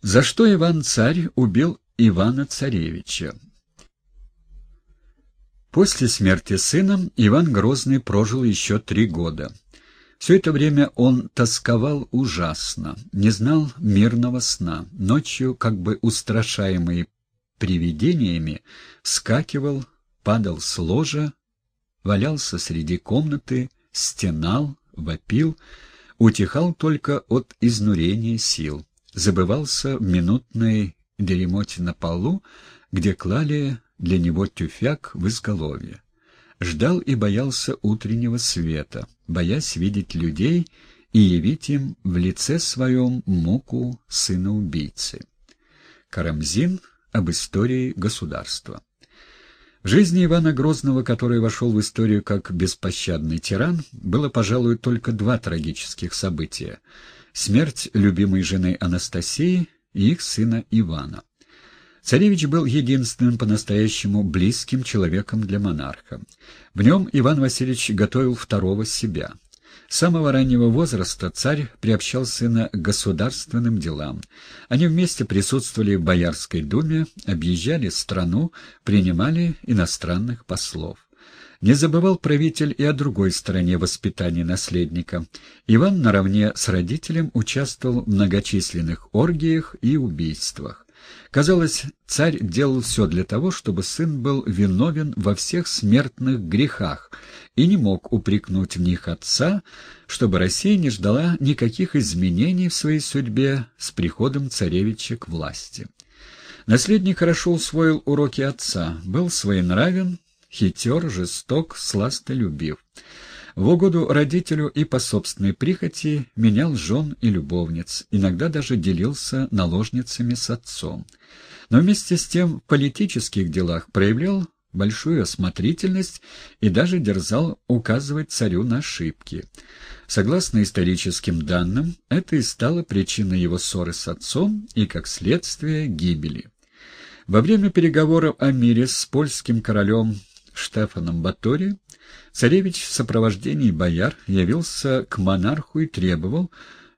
За что Иван-царь убил Ивана-царевича? После смерти сына Иван Грозный прожил еще три года. Все это время он тосковал ужасно, не знал мирного сна. Ночью, как бы устрашаемый привидениями, скакивал, падал с ложа, валялся среди комнаты, стенал, вопил, утихал только от изнурения сил, забывался в минутной дремоте на полу, где клали для него тюфяк в изголовье. Ждал и боялся утреннего света, боясь видеть людей и явить им в лице своем муку сына убийцы. Карамзин об истории государства. В жизни Ивана Грозного, который вошел в историю как беспощадный тиран, было, пожалуй, только два трагических события — смерть любимой жены Анастасии и их сына Ивана. Царевич был единственным по-настоящему близким человеком для монарха. В нем Иван Васильевич готовил второго себя — с самого раннего возраста царь приобщал сына к государственным делам. Они вместе присутствовали в Боярской думе, объезжали страну, принимали иностранных послов. Не забывал правитель и о другой стороне воспитания наследника. Иван наравне с родителем участвовал в многочисленных оргиях и убийствах. Казалось, царь делал все для того, чтобы сын был виновен во всех смертных грехах и не мог упрекнуть в них отца, чтобы Россия не ждала никаких изменений в своей судьбе с приходом царевича к власти. Наследник хорошо усвоил уроки отца, был своенравен, хитер, жесток, сластолюбив. В угоду родителю и по собственной прихоти менял жен и любовниц, иногда даже делился наложницами с отцом. Но вместе с тем в политических делах проявлял большую осмотрительность и даже дерзал указывать царю на ошибки. Согласно историческим данным, это и стало причиной его ссоры с отцом и, как следствие, гибели. Во время переговоров о мире с польским королем Штефаном Батори Царевич в сопровождении бояр явился к монарху и требовал,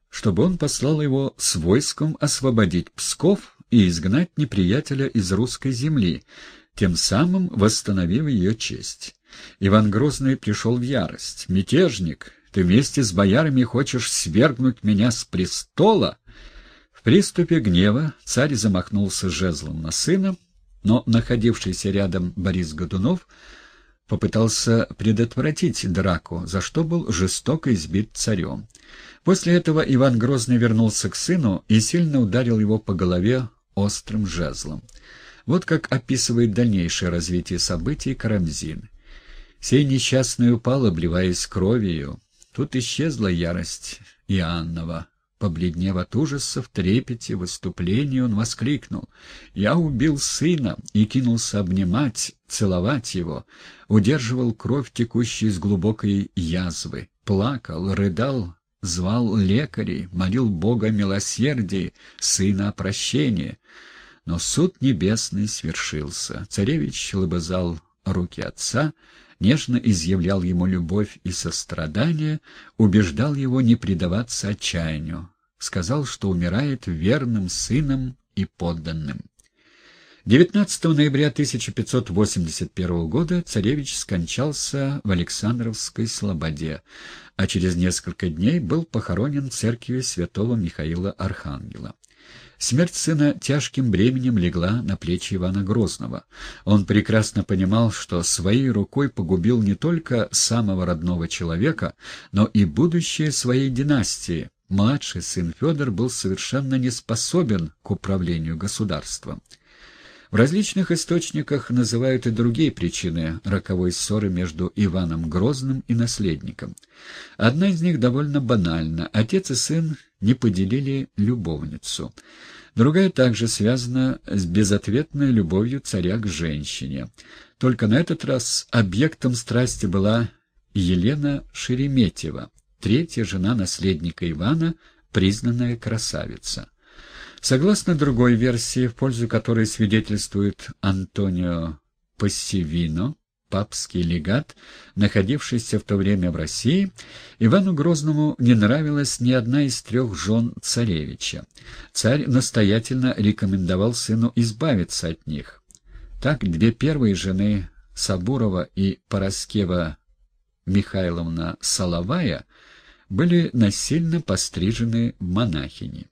чтобы он послал его с войском освободить Псков и изгнать неприятеля из русской земли, тем самым восстановив ее честь. Иван Грозный пришел в ярость. «Мятежник, ты вместе с боярами хочешь свергнуть меня с престола?» В приступе гнева царь замахнулся жезлом на сына, но находившийся рядом Борис Годунов — попытался предотвратить драку, за что был жестоко избит царем. После этого Иван Грозный вернулся к сыну и сильно ударил его по голове острым жезлом. Вот как описывает дальнейшее развитие событий Карамзин. «Сей несчастный упал, обливаясь кровью. Тут исчезла ярость Иоаннова, Побледнев от ужаса, в трепете, выступлении, он воскликнул. «Я убил сына!» и кинулся обнимать, целовать его. Удерживал кровь, текущую из глубокой язвы. Плакал, рыдал, звал лекарей, молил Бога о милосердии, сына о прощении. Но суд небесный свершился. Царевич лобызал руки отца, нежно изъявлял ему любовь и сострадание, убеждал его не предаваться отчаянию, сказал, что умирает верным сыном и подданным. 19 ноября 1581 года царевич скончался в Александровской Слободе, а через несколько дней был похоронен в церкви святого Михаила Архангела. Смерть сына тяжким бременем легла на плечи Ивана Грозного. Он прекрасно понимал, что своей рукой погубил не только самого родного человека, но и будущее своей династии. Младший сын Федор был совершенно не способен к управлению государством. В различных источниках называют и другие причины роковой ссоры между Иваном Грозным и наследником. Одна из них довольно банальна. Отец и сын не поделили любовницу. Другая также связана с безответной любовью царя к женщине. Только на этот раз объектом страсти была Елена Шереметьева, третья жена наследника Ивана, признанная красавица. Согласно другой версии, в пользу которой свидетельствует Антонио Пассивино, папский легат, находившийся в то время в России, Ивану Грозному не нравилась ни одна из трех жен царевича. Царь настоятельно рекомендовал сыну избавиться от них. Так две первые жены Сабурова и Пороскева Михайловна Соловая были насильно пострижены монахини.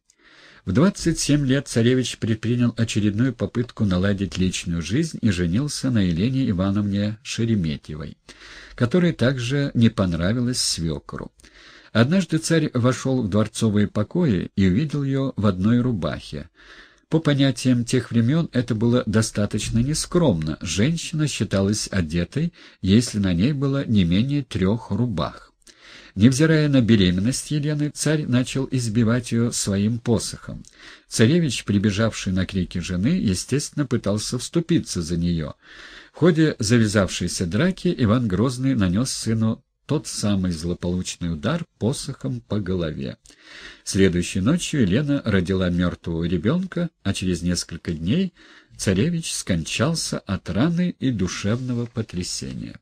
В 27 лет царевич предпринял очередную попытку наладить личную жизнь и женился на Елене Ивановне Шереметьевой, которая также не понравилась свекру. Однажды царь вошел в дворцовые покои и увидел ее в одной рубахе. По понятиям тех времен это было достаточно нескромно. Женщина считалась одетой, если на ней было не менее трех рубах. Невзирая на беременность Елены, царь начал избивать ее своим посохом. Царевич, прибежавший на крики жены, естественно, пытался вступиться за нее. В ходе завязавшейся драки Иван Грозный нанес сыну тот самый злополучный удар посохом по голове. Следующей ночью Елена родила мертвого ребенка, а через несколько дней царевич скончался от раны и душевного потрясения.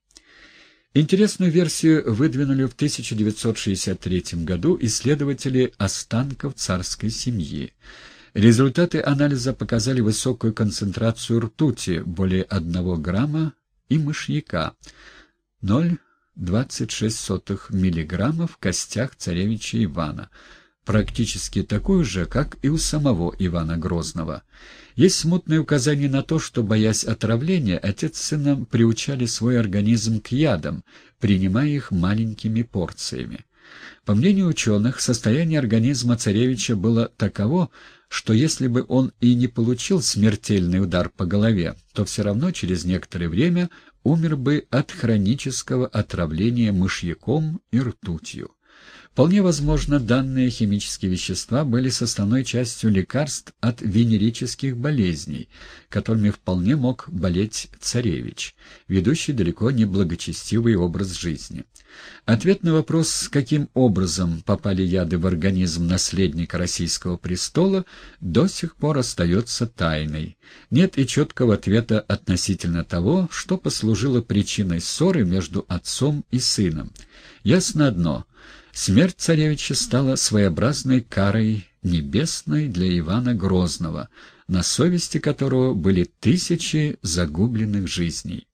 Интересную версию выдвинули в 1963 году исследователи останков царской семьи. Результаты анализа показали высокую концентрацию ртути, более 1 грамма, и мышьяка, 0,26 миллиграмма в костях царевича Ивана, практически такую же, как и у самого Ивана Грозного. Есть смутные указания на то, что, боясь отравления, отец с сыном приучали свой организм к ядам, принимая их маленькими порциями. По мнению ученых, состояние организма царевича было таково, что если бы он и не получил смертельный удар по голове, то все равно через некоторое время умер бы от хронического отравления мышьяком и ртутью. Вполне возможно, данные химические вещества были составной частью лекарств от венерических болезней, которыми вполне мог болеть царевич, ведущий далеко не благочестивый образ жизни. Ответ на вопрос, каким образом попали яды в организм наследника российского престола, до сих пор остается тайной. Нет и четкого ответа относительно того, что послужило причиной ссоры между отцом и сыном. Ясно одно — Смерть царевича стала своеобразной карой небесной для Ивана Грозного, на совести которого были тысячи загубленных жизней.